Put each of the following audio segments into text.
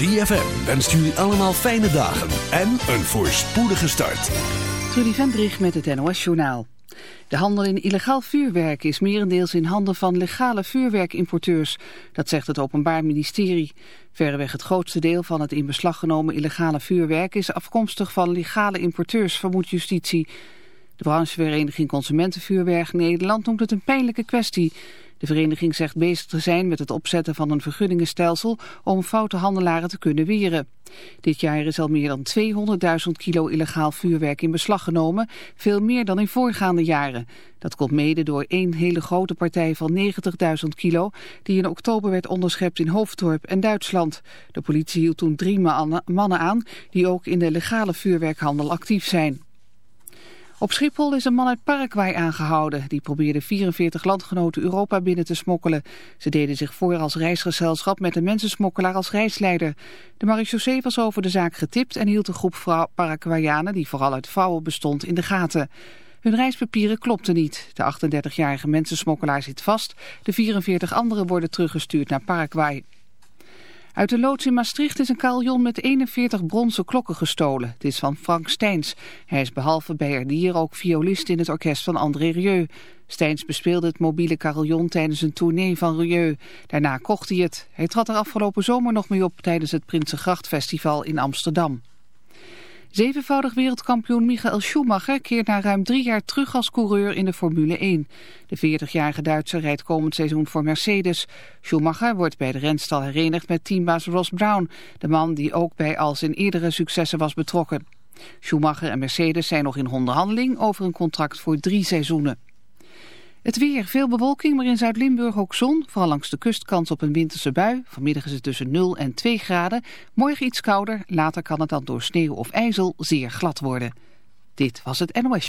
ZFM wenst jullie allemaal fijne dagen en een voorspoedige start. Trudy Vendrich met het NOS Journaal. De handel in illegaal vuurwerk is merendeels in handen van legale vuurwerkimporteurs. Dat zegt het Openbaar Ministerie. Verreweg het grootste deel van het in beslag genomen illegale vuurwerk is afkomstig van legale importeurs, vermoedt justitie. De branchevereniging Consumentenvuurwerk Nederland noemt het een pijnlijke kwestie. De vereniging zegt bezig te zijn met het opzetten van een vergunningenstelsel om foute handelaren te kunnen weren. Dit jaar is al meer dan 200.000 kilo illegaal vuurwerk in beslag genomen, veel meer dan in voorgaande jaren. Dat komt mede door één hele grote partij van 90.000 kilo die in oktober werd onderschept in Hoofddorp en Duitsland. De politie hield toen drie mannen aan die ook in de legale vuurwerkhandel actief zijn. Op Schiphol is een man uit Paraguay aangehouden. Die probeerde 44 landgenoten Europa binnen te smokkelen. Ze deden zich voor als reisgezelschap met een mensensmokkelaar als reisleider. De marechaussee was over de zaak getipt en hield een groep Paraguayanen, die vooral uit vrouwen bestond, in de gaten. Hun reispapieren klopten niet. De 38-jarige mensensmokkelaar zit vast. De 44 anderen worden teruggestuurd naar Paraguay. Uit de loods in Maastricht is een carillon met 41 bronzen klokken gestolen. Het is van Frank Steins. Hij is behalve bijaardier ook violist in het orkest van André Rieu. Steins bespeelde het mobiele carillon tijdens een tournee van Rieu. Daarna kocht hij het. Hij trad er afgelopen zomer nog mee op tijdens het Prinsengrachtfestival in Amsterdam. Zevenvoudig wereldkampioen Michael Schumacher keert na ruim drie jaar terug als coureur in de Formule 1. De 40-jarige Duitser rijdt komend seizoen voor Mercedes. Schumacher wordt bij de renstal herenigd met teambaas Ross Brown, de man die ook bij al zijn eerdere successen was betrokken. Schumacher en Mercedes zijn nog in onderhandeling over een contract voor drie seizoenen. Het weer, veel bewolking, maar in Zuid-Limburg ook zon. Vooral langs de kust kans op een winterse bui. Vanmiddag is het tussen 0 en 2 graden. Morgen iets kouder, later kan het dan door sneeuw of ijzel zeer glad worden. Dit was het NOS.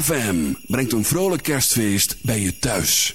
ZFM brengt een vrolijk kerstfeest bij je thuis.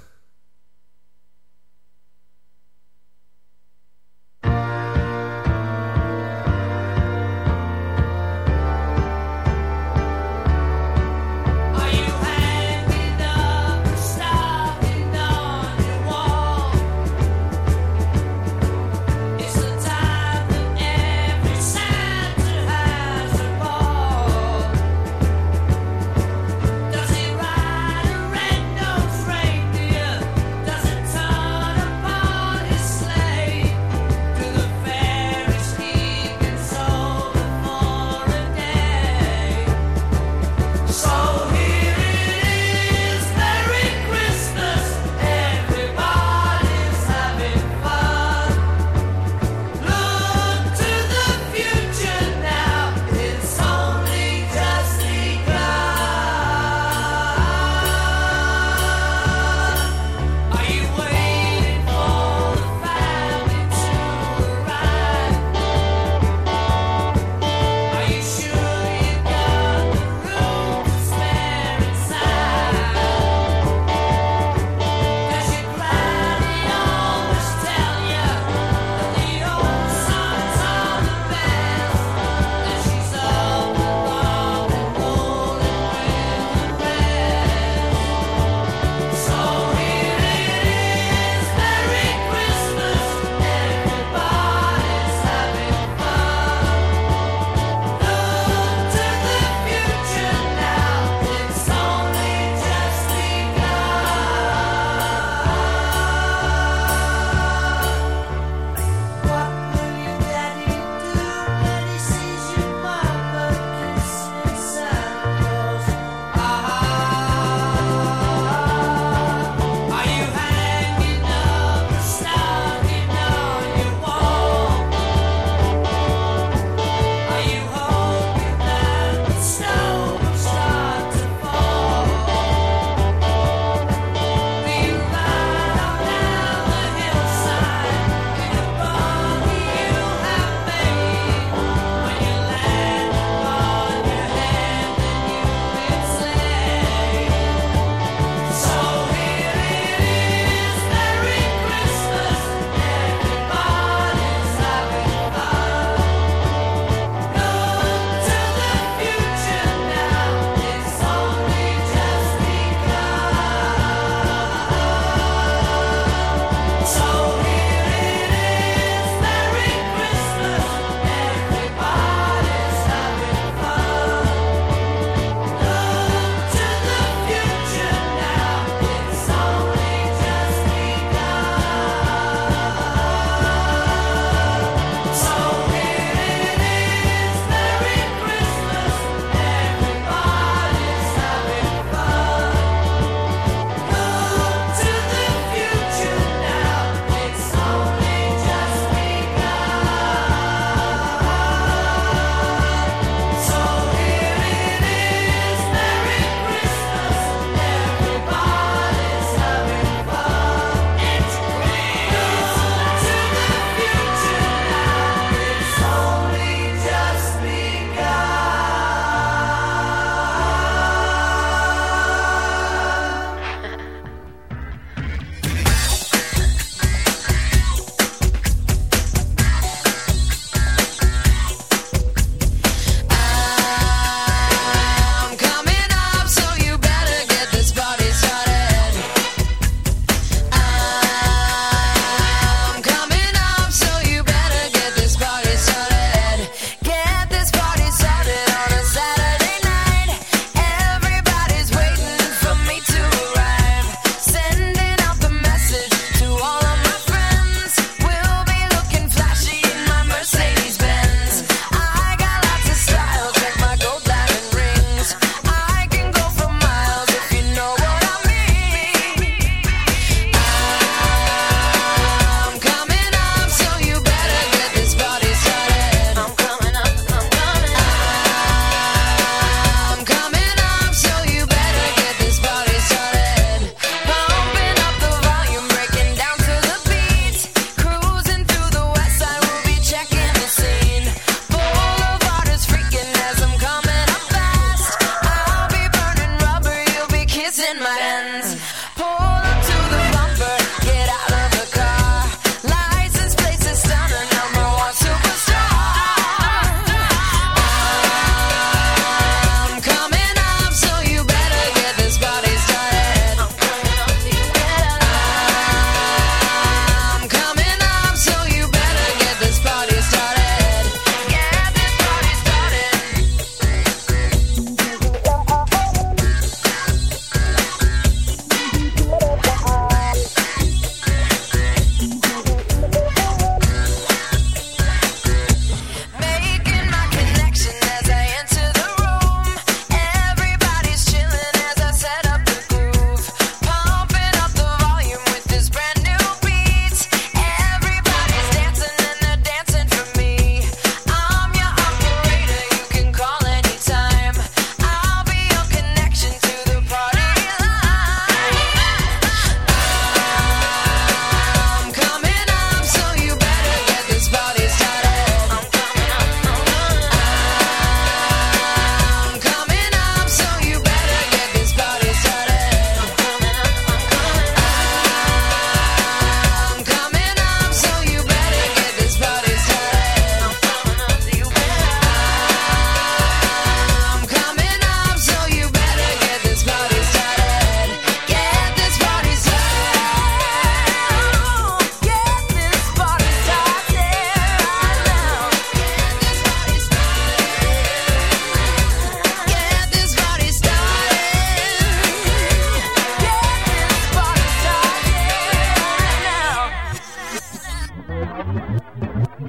in my hands.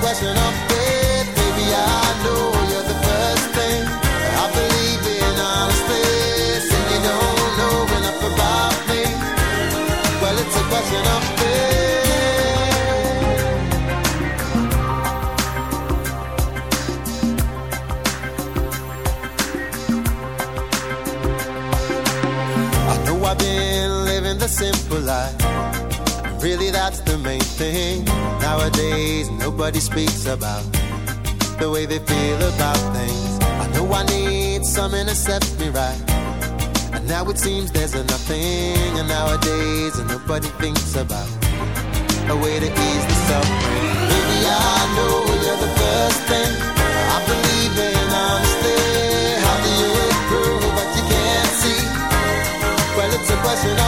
question up simple life. Really, that's the main thing. Nowadays, nobody speaks about the way they feel about things. I know I need someone to set me right. And now it seems there's a nothing. And nowadays, nobody thinks about a way to ease the suffering. Maybe I know you're the first thing I believe in honestly. How do you improve you can't see? Well, it's a question